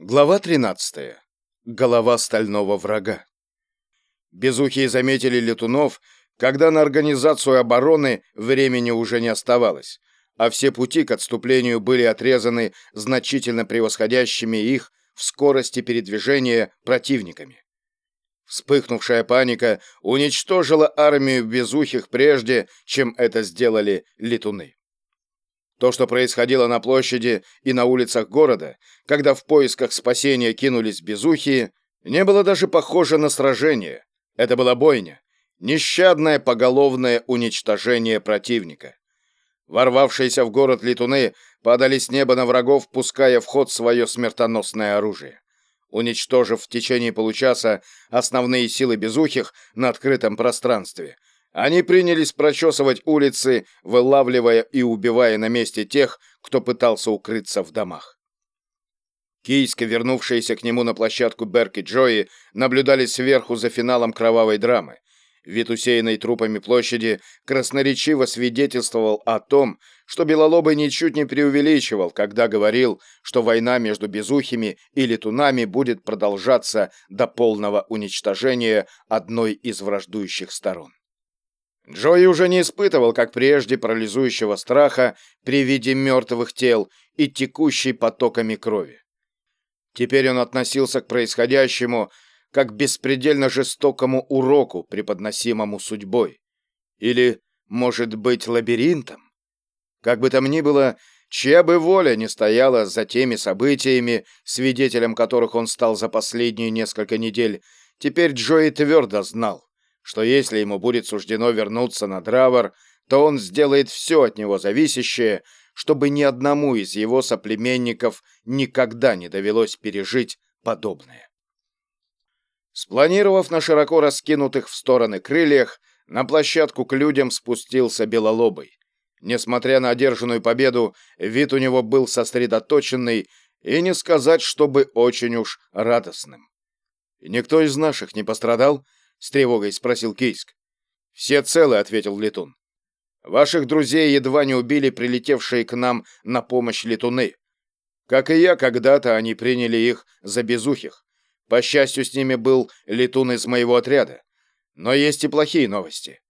Глава 13. Голова стального врага. Безухие заметили летунов, когда на организацию обороны времени уже не оставалось, а все пути к отступлению были отрезаны значительно превосходящими их в скорости передвижения противниками. Вспыхнувшая паника уничтожила армию безухих прежде, чем это сделали летуны. То, что происходило на площади и на улицах города, когда в поисках спасения кинулись безухие, не было даже похоже на сражение. Это была бойня, нещадное поголовное уничтожение противника. Ворвавшиеся в город летуны падали с неба на врагов, пуская в ход свое смертоносное оружие. Уничтожив в течение получаса основные силы безухих на открытом пространстве – они принялись прочесывать улицы, вылавливая и убивая на месте тех, кто пытался укрыться в домах. Кийска, вернувшиеся к нему на площадку Берк и Джои, наблюдали сверху за финалом кровавой драмы. Вид усеянной трупами площади красноречиво свидетельствовал о том, что Белолобый ничуть не преувеличивал, когда говорил, что война между безухими и летунами будет продолжаться до полного уничтожения одной из враждующих сторон. Джои уже не испытывал, как прежде, парализующего страха при виде мертвых тел и текущей потоками крови. Теперь он относился к происходящему как к беспредельно жестокому уроку, преподносимому судьбой. Или, может быть, лабиринтом? Как бы там ни было, чья бы воля не стояла за теми событиями, свидетелем которых он стал за последние несколько недель, теперь Джои твердо знал что если ему будет суждено вернуться на Дравар, то он сделает все от него зависящее, чтобы ни одному из его соплеменников никогда не довелось пережить подобное. Спланировав на широко раскинутых в стороны крыльях, на площадку к людям спустился Белолобый. Несмотря на одержанную победу, вид у него был сосредоточенный и не сказать, чтобы очень уж радостным. Никто из наших не пострадал, — с тревогой спросил Кейск. «Все целы», — ответил Летун. «Ваших друзей едва не убили прилетевшие к нам на помощь летуны. Как и я, когда-то они приняли их за безухих. По счастью, с ними был летун из моего отряда. Но есть и плохие новости».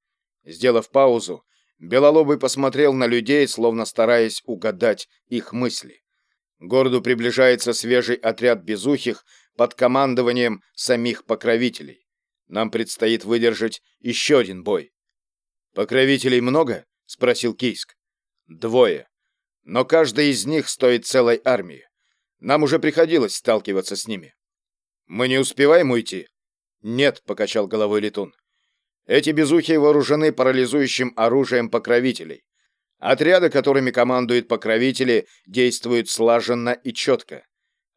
Сделав паузу, Белолобый посмотрел на людей, словно стараясь угадать их мысли. К городу приближается свежий отряд безухих под командованием самих покровителей. Нам предстоит выдержать еще один бой. Покровителей много? спросил Кийск. Двое. Но каждый из них стоит целой армии. Нам уже приходилось сталкиваться с ними. Мы не успеваем уйти? Нет, покачал головой Летун. Эти безухи вооружены парализующим оружием покровителей. Отряды, которыми командуют покровители, действуют слаженно и четко.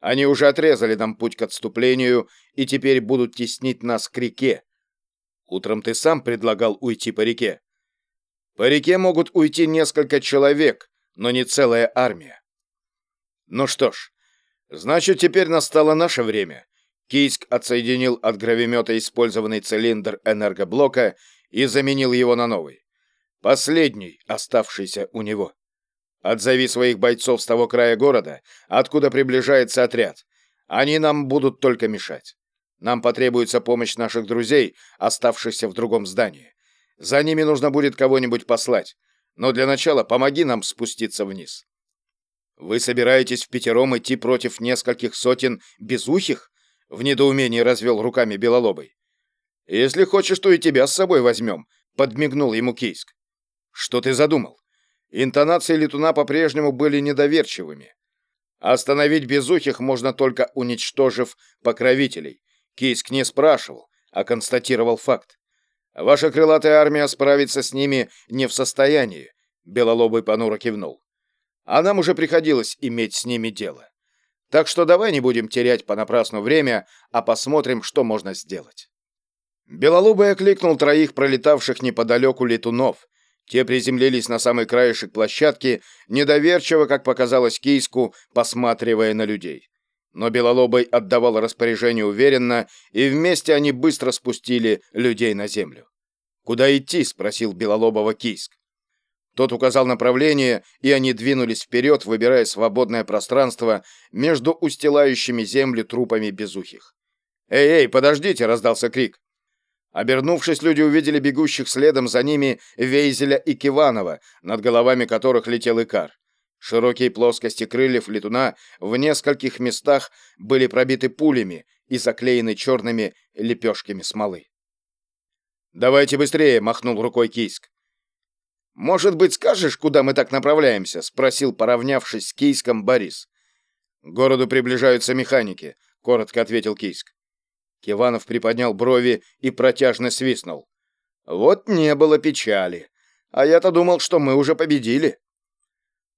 Они уже отрезали нам путь к отступлению и теперь будут теснить нас к реке. Утром ты сам предлагал уйти по реке. По реке могут уйти несколько человек, но не целая армия. Ну что ж, значит, теперь настало наше время. Кийск отсоединил от гравимета использованный цилиндр энергоблока и заменил его на новый. Последний, оставшийся у него. Отзови своих бойцов с того края города, откуда приближается отряд. Они нам будут только мешать. Нам потребуется помощь наших друзей, оставшихся в другом здании. За ними нужно будет кого-нибудь послать. Но для начала помоги нам спуститься вниз. Вы собираетесь в пятером идти против нескольких сотен безухих? В недоумении развел руками Белолобый. Если хочешь, то и тебя с собой возьмем, подмигнул ему Кийск. Что ты задумал? Интонации летуна по-прежнему были недоверчивыми. Остановить безухих можно только уничтожив покровителей. Кийск не спрашивал, а констатировал факт. Ваша крылатая армия справиться с ними не в состоянии, Белолобый понуро кивнул. А нам уже приходилось иметь с ними дело. Так что давай не будем терять понапрасну время, а посмотрим, что можно сделать. Белолобый окликнул троих пролетавших неподалеку летунов, те приземлились на самый краешек площадки, недоверчиво, как показалось Кийску, посматривая на людей. Но Белолобый отдавал распоряжение уверенно, и вместе они быстро спустили людей на землю. «Куда идти?» — спросил Белолобова Кийск. Тот указал направление, и они двинулись вперед, выбирая свободное пространство между устилающими землю трупами безухих. «Эй, эй, подождите!» — раздался крик. Обернувшись, люди увидели бегущих следом за ними Вейзеля и Киванова, над головами которых летел Икар. Широкие плоскости крыльев летуна в нескольких местах были пробиты пулями и заклеены черными лепешками смолы. «Давайте быстрее!» — махнул рукой Кийск. «Может быть, скажешь, куда мы так направляемся?» — спросил, поравнявшись с Кийском, Борис. «К городу приближаются механики», — коротко ответил Кийск. Киванов приподнял брови и протяжно свистнул. «Вот не было печали. А я-то думал, что мы уже победили».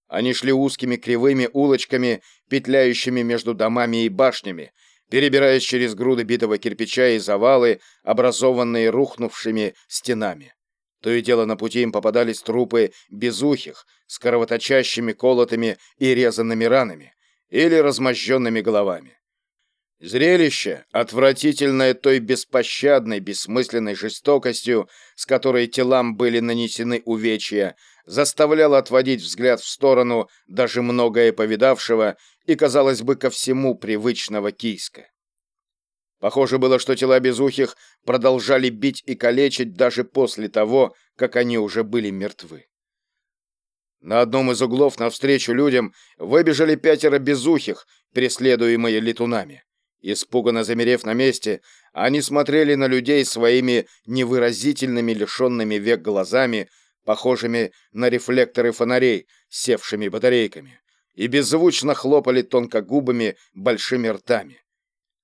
Они шли узкими кривыми улочками, петляющими между домами и башнями, перебираясь через груды битого кирпича и завалы, образованные рухнувшими стенами. То и дело на пути им попадались трупы безухих с кровоточащими колотыми и резанными ранами или размозженными головами. Зрелище, отвратительное той беспощадной, бессмысленной жестокостью, с которой телам были нанесены увечья, заставляло отводить взгляд в сторону даже многое повидавшего и, казалось бы, ко всему привычного кийска. Похоже было, что тела безухих продолжали бить и калечить даже после того, как они уже были мертвы. На одном из углов навстречу людям выбежали пятеро безухих, преследуемые летунами. Испуганно замерев на месте, они смотрели на людей своими невыразительными, лишенными век глазами, похожими на рефлекторы фонарей, севшими батарейками, и беззвучно хлопали тонко губами, большими ртами.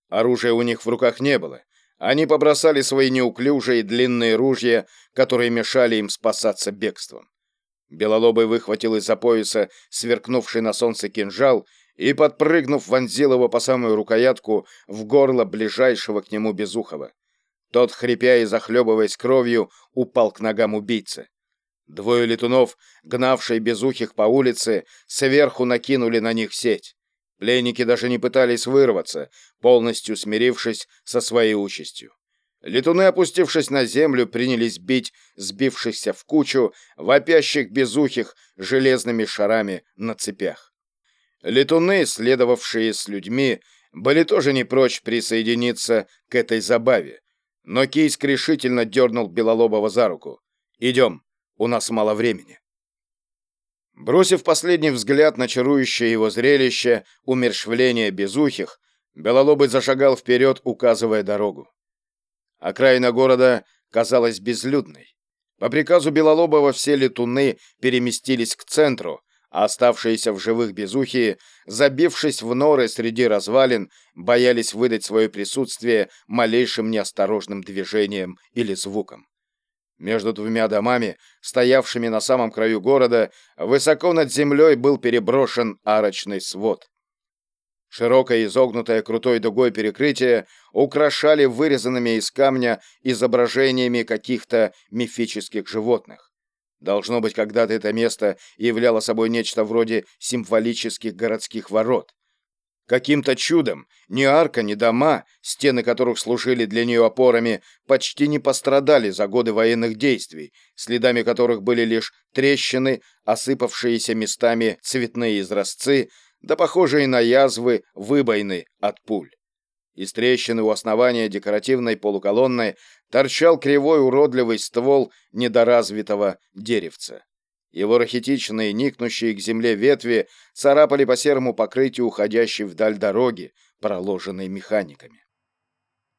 Оружия у них в руках не было. Они побросали свои неуклюжие длинные ружья, которые мешали им спасаться бегством. Белолобый выхватил из-за пояса сверкнувший на солнце кинжал и, подпрыгнув, вонзил его по самую рукоятку в горло ближайшего к нему Безухова. Тот, хрипя и захлебываясь кровью, упал к ногам убийцы. Двое летунов, гнавшие Безухих по улице, сверху накинули на них сеть. Пленники даже не пытались вырваться, полностью смирившись со своей участью. Летуны, опустившись на землю, принялись бить сбившихся в кучу, вопящих безухих железными шарами на цепях. Летуны, следовавшие с людьми, были тоже не прочь присоединиться к этой забаве. Но Кийск решительно дернул Белолобова за руку. «Идем, у нас мало времени». Бросив последний взгляд на чарующее его зрелище, умершвление безухих, Белолобый зашагал вперед, указывая дорогу. Окраина города казалась безлюдной. По приказу Белолобова все летуны переместились к центру, оставшиеся в живых безухие, забившись в норы среди развалин, боялись выдать свое присутствие малейшим неосторожным движением или звуком. Между двумя домами, стоявшими на самом краю города, высоко над землей был переброшен арочный свод. Широкое изогнутое крутой дугой перекрытие украшали вырезанными из камня изображениями каких-то мифических животных. Должно быть, когда-то это место являло собой нечто вроде символических городских ворот. Каким-то чудом ни арка, ни дома, стены которых служили для нее опорами, почти не пострадали за годы военных действий, следами которых были лишь трещины, осыпавшиеся местами цветные изразцы, да похожие на язвы выбойны от пуль. Из трещины у основания декоративной полуколонны торчал кривой уродливый ствол недоразвитого деревца. Его рахитичные, никнущие к земле ветви царапали по серому покрытию уходящей вдаль дороги, проложенной механиками.